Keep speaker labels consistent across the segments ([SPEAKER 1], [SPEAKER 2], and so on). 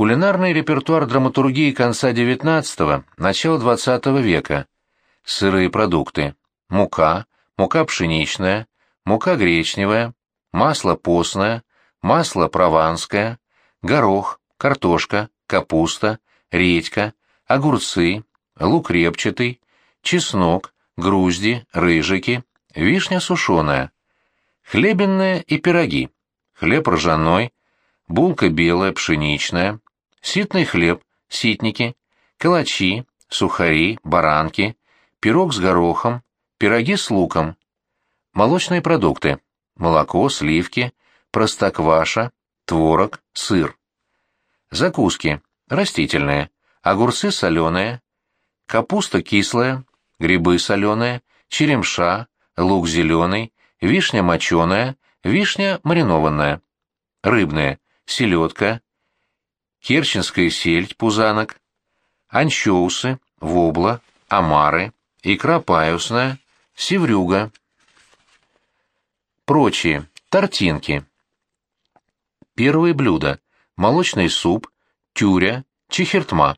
[SPEAKER 1] Кулинарный репертуар драматургии конца XIX – начала XX века. Сырые продукты. Мука, мука пшеничная, мука гречневая, масло постное, масло прованское, горох, картошка, капуста, редька, огурцы, лук репчатый, чеснок, грузди, рыжики, вишня сушеная, хлебенные и пироги, хлеб ржаной, булка белая, пшеничная, ситный хлеб, ситники, калачи, сухари, баранки, пирог с горохом, пироги с луком, молочные продукты, молоко, сливки, простокваша, творог, сыр. Закуски. Растительные. Огурцы соленые, капуста кислая, грибы соленые, черемша, лук зеленый, вишня моченая, вишня маринованная. Рыбные. Селедка, керченская сельдь, пузанок, анчоусы, вобла, омары, икра паюсная, севрюга. Прочие. Тортинки. Первые блюда. Молочный суп, тюря, чехертма.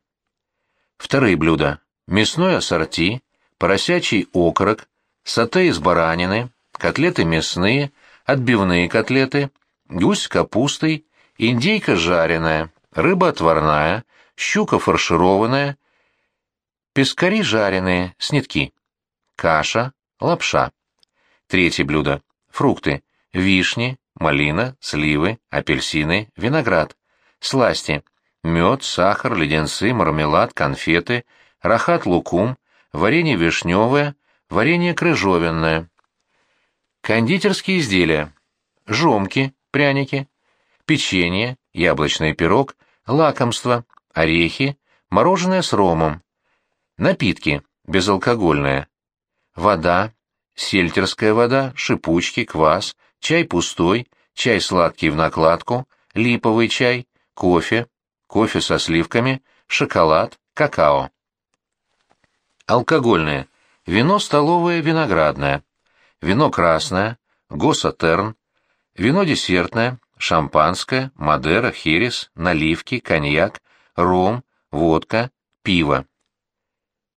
[SPEAKER 1] Вторые блюда. Мясное ассорти, поросячий окорок, сате из баранины, котлеты мясные, отбивные котлеты, гусь с капустой, индейка жареная, рыба отварная, щука фаршированная, пескари жареные, снитки, каша, лапша. Третье блюдо. Фрукты. Вишни, малина, сливы, апельсины, виноград. Сласти. Мед, сахар, леденцы, мармелад, конфеты, рахат-лукум, варенье вишневое, варенье крыжовенное. Кондитерские изделия. Жомки, пряники, печенье, яблочный пирог, лакомство, орехи, мороженое с ромом. Напитки, безалкогольные. Вода, сельтерская вода, шипучки, квас, чай пустой, чай сладкий в накладку, липовый чай, кофе, кофе со сливками, шоколад, какао. Алкогольное. Вино столовое виноградное, вино красное, госатерн, вино десертное, шампанское, мадера, херес, наливки, коньяк, ром, водка, пиво.